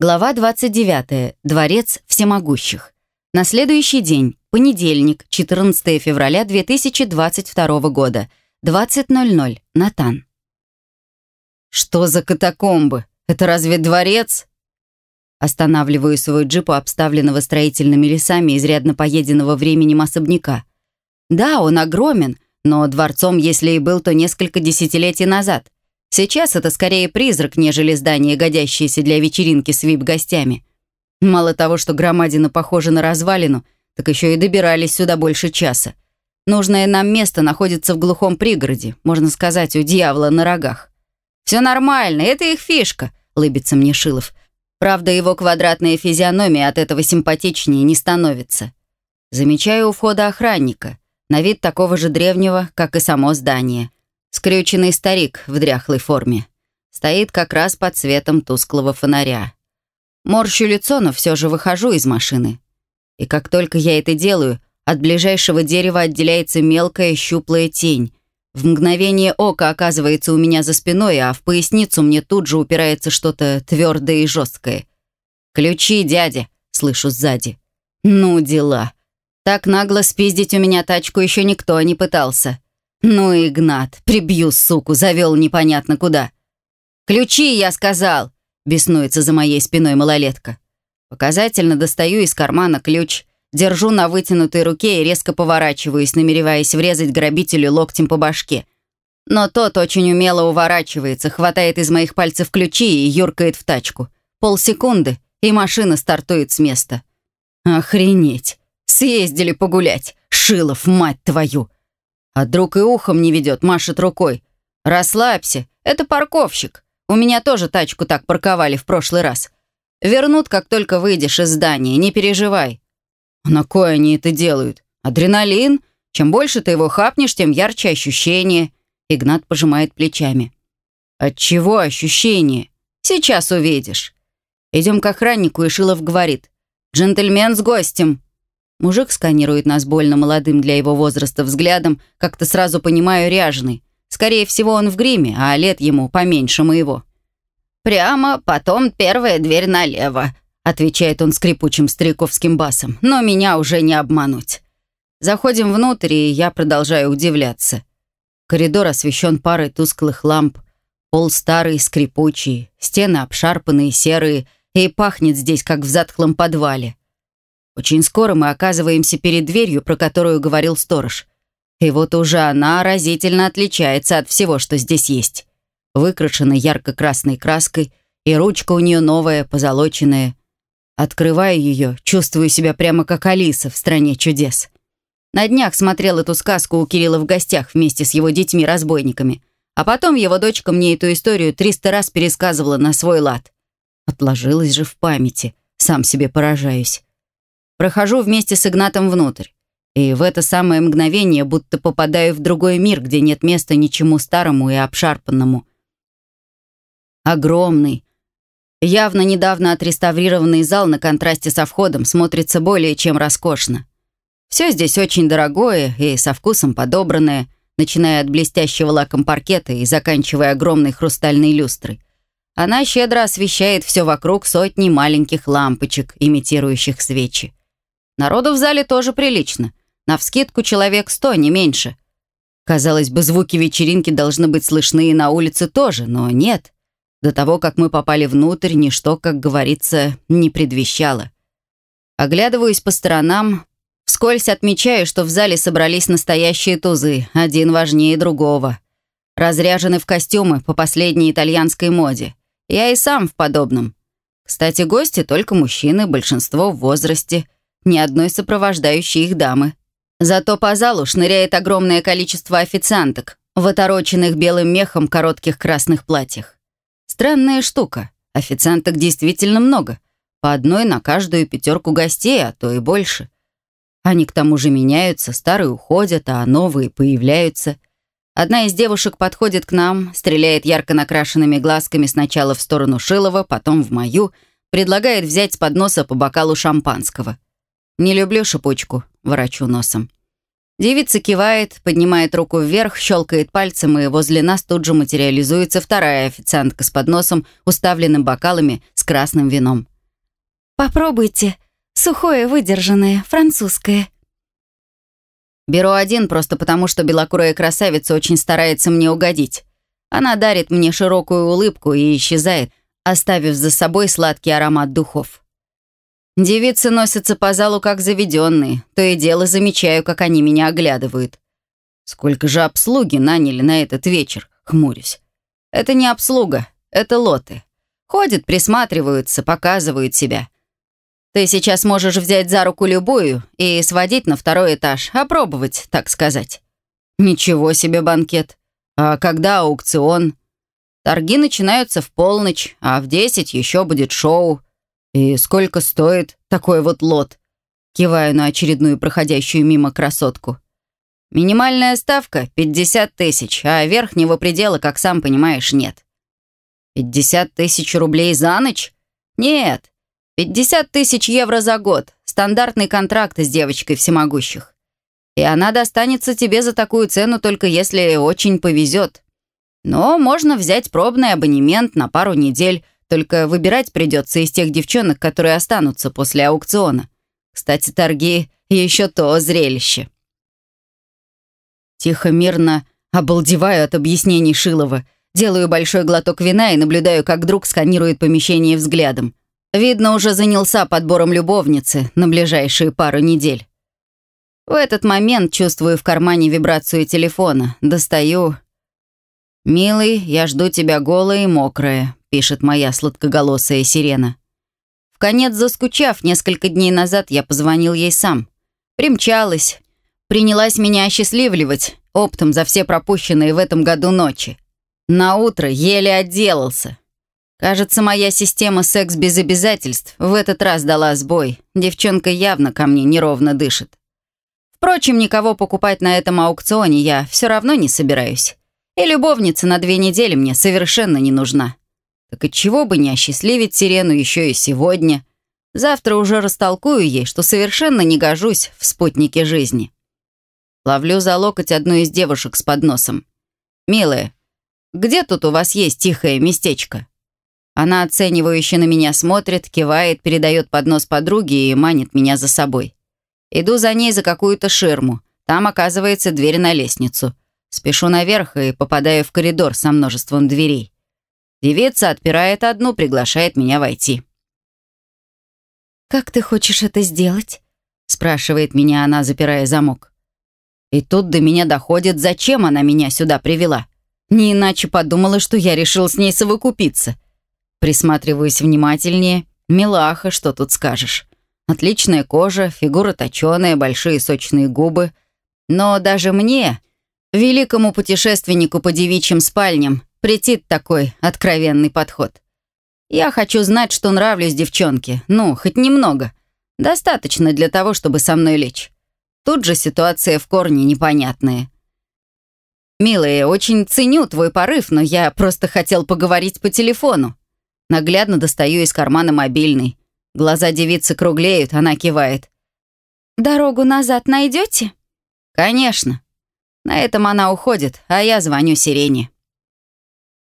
Глава 29. Дворец всемогущих. На следующий день, понедельник, 14 февраля 2022 года, 20.00, Натан. «Что за катакомбы? Это разве дворец?» Останавливаю свой джип у обставленного строительными лесами изрядно поеденного временем особняка. Да, он огромен, но дворцом, если и был, то несколько десятилетий назад. Сейчас это скорее призрак, нежели здание, годящееся для вечеринки с вип-гостями. Мало того, что громадина похожа на развалину, так еще и добирались сюда больше часа. Нужное нам место находится в глухом пригороде, можно сказать, у дьявола на рогах. «Все нормально, это их фишка», — лыбится мне Шилов. Правда, его квадратная физиономия от этого симпатичнее не становится. Замечаю у входа охранника, на вид такого же древнего, как и само здание — Скрюченный старик в дряхлой форме. Стоит как раз под светом тусклого фонаря. Морщу лицо, но все же выхожу из машины. И как только я это делаю, от ближайшего дерева отделяется мелкая щуплая тень. В мгновение ока оказывается у меня за спиной, а в поясницу мне тут же упирается что-то твердое и жесткое. «Ключи, дядя!» — слышу сзади. «Ну, дела. Так нагло спиздить у меня тачку еще никто не пытался». «Ну, Игнат, прибью, суку, завел непонятно куда». «Ключи, я сказал!» — беснуется за моей спиной малолетка. Показательно достаю из кармана ключ, держу на вытянутой руке и резко поворачиваюсь, намереваясь врезать грабителю локтем по башке. Но тот очень умело уворачивается, хватает из моих пальцев ключи и юркает в тачку. Полсекунды, и машина стартует с места. «Охренеть! Съездили погулять! Шилов, мать твою!» А друг и ухом не ведет, машет рукой. «Расслабься, это парковщик. У меня тоже тачку так парковали в прошлый раз. Вернут, как только выйдешь из здания, не переживай». «А на кой они это делают? Адреналин? Чем больше ты его хапнешь, тем ярче ощущение». Игнат пожимает плечами. «От чего ощущение? Сейчас увидишь». Идем к охраннику, и Шилов говорит. «Джентльмен с гостем». Мужик сканирует нас больно молодым для его возраста взглядом, как-то сразу понимаю, ряженый. Скорее всего, он в гриме, а лет ему поменьше моего. «Прямо, потом первая дверь налево», отвечает он скрипучим стариковским басом. «Но меня уже не обмануть». Заходим внутрь, и я продолжаю удивляться. Коридор освещен парой тусклых ламп. Пол старый, скрипучий, стены обшарпанные, серые, и пахнет здесь, как в затхлом подвале. Очень скоро мы оказываемся перед дверью, про которую говорил сторож. И вот уже она разительно отличается от всего, что здесь есть. Выкрашена ярко-красной краской, и ручка у нее новая, позолоченная. Открываю ее, чувствую себя прямо как Алиса в «Стране чудес». На днях смотрел эту сказку у Кирилла в гостях вместе с его детьми-разбойниками. А потом его дочка мне эту историю триста раз пересказывала на свой лад. Отложилась же в памяти, сам себе поражаюсь. Прохожу вместе с Игнатом внутрь. И в это самое мгновение будто попадаю в другой мир, где нет места ничему старому и обшарпанному. Огромный, явно недавно отреставрированный зал на контрасте со входом смотрится более чем роскошно. Все здесь очень дорогое и со вкусом подобранное, начиная от блестящего лаком паркета и заканчивая огромной хрустальной люстрой. Она щедро освещает все вокруг сотни маленьких лампочек, имитирующих свечи. Народу в зале тоже прилично. Навскидку человек сто, не меньше. Казалось бы, звуки вечеринки должны быть слышны и на улице тоже, но нет. До того, как мы попали внутрь, ничто, как говорится, не предвещало. Оглядываюсь по сторонам, вскользь отмечаю, что в зале собрались настоящие тузы, один важнее другого. Разряжены в костюмы по последней итальянской моде. Я и сам в подобном. Кстати, гости только мужчины, большинство в возрасте – ни одной сопровождающей их дамы. Зато по залу шныряет огромное количество официанток в отороченных белым мехом коротких красных платьях. Странная штука. Официанток действительно много. По одной на каждую пятерку гостей, а то и больше. Они к тому же меняются, старые уходят, а новые появляются. Одна из девушек подходит к нам, стреляет ярко накрашенными глазками сначала в сторону Шилова, потом в мою, предлагает взять с подноса по бокалу шампанского. «Не люблю шипучку», — ворочу носом. Девица кивает, поднимает руку вверх, щелкает пальцем, и возле нас тут же материализуется вторая официантка с подносом, уставленным бокалами, с красным вином. «Попробуйте. Сухое, выдержанное, французское». Беру один просто потому, что белокурая красавица очень старается мне угодить. Она дарит мне широкую улыбку и исчезает, оставив за собой сладкий аромат духов. Девицы носятся по залу как заведенные, то и дело замечаю, как они меня оглядывают. Сколько же обслуги наняли на этот вечер, хмурюсь. Это не обслуга, это лоты. Ходят, присматриваются, показывают себя. Ты сейчас можешь взять за руку любую и сводить на второй этаж, опробовать, так сказать. Ничего себе банкет. А когда аукцион? Торги начинаются в полночь, а в десять еще будет шоу. И сколько стоит такой вот лот? Киваю на очередную проходящую мимо красотку. Минимальная ставка — 50 тысяч, а верхнего предела, как сам понимаешь, нет. 50 тысяч рублей за ночь? Нет. 50 тысяч евро за год. Стандартный контракт с девочкой всемогущих. И она достанется тебе за такую цену только если очень повезет. Но можно взять пробный абонемент на пару недель, только выбирать придется из тех девчонок, которые останутся после аукциона. Кстати, торги — еще то зрелище. Тихо, мирно обалдеваю от объяснений Шилова. Делаю большой глоток вина и наблюдаю, как друг сканирует помещение взглядом. Видно, уже занялся подбором любовницы на ближайшие пару недель. В этот момент чувствую в кармане вибрацию телефона. Достаю. «Милый, я жду тебя голая и мокрая», — пишет моя сладкоголосая сирена. В конец заскучав, несколько дней назад я позвонил ей сам. Примчалась, принялась меня осчастливливать оптом за все пропущенные в этом году ночи. На утро еле отделался. Кажется, моя система секс без обязательств в этот раз дала сбой. Девчонка явно ко мне неровно дышит. Впрочем, никого покупать на этом аукционе я все равно не собираюсь. И любовница на две недели мне совершенно не нужна. Так и чего бы не осчастливить Сирену еще и сегодня. Завтра уже растолкую ей, что совершенно не гожусь в спутнике жизни. Ловлю за локоть одну из девушек с подносом. «Милая, где тут у вас есть тихое местечко?» Она оценивающе на меня смотрит, кивает, передает поднос подруге и манит меня за собой. Иду за ней за какую-то ширму. Там оказывается дверь на лестницу. Спешу наверх и попадаю в коридор со множеством дверей. Девица отпирает одну, приглашает меня войти. «Как ты хочешь это сделать?» спрашивает меня она, запирая замок. И тут до меня доходит, зачем она меня сюда привела. Не иначе подумала, что я решил с ней совокупиться. Присматриваюсь внимательнее. Милаха, что тут скажешь. Отличная кожа, фигура точеная, большие сочные губы. Но даже мне, великому путешественнику по девичьим спальням, претит такой откровенный подход. Я хочу знать, что нравлюсь девчонке. Ну, хоть немного. Достаточно для того, чтобы со мной лечь. Тут же ситуация в корне непонятная. «Милая, очень ценю твой порыв, но я просто хотел поговорить по телефону». Наглядно достаю из кармана мобильный. Глаза девицы круглеют, она кивает. «Дорогу назад найдете?» «Конечно». На этом она уходит, а я звоню Сирене.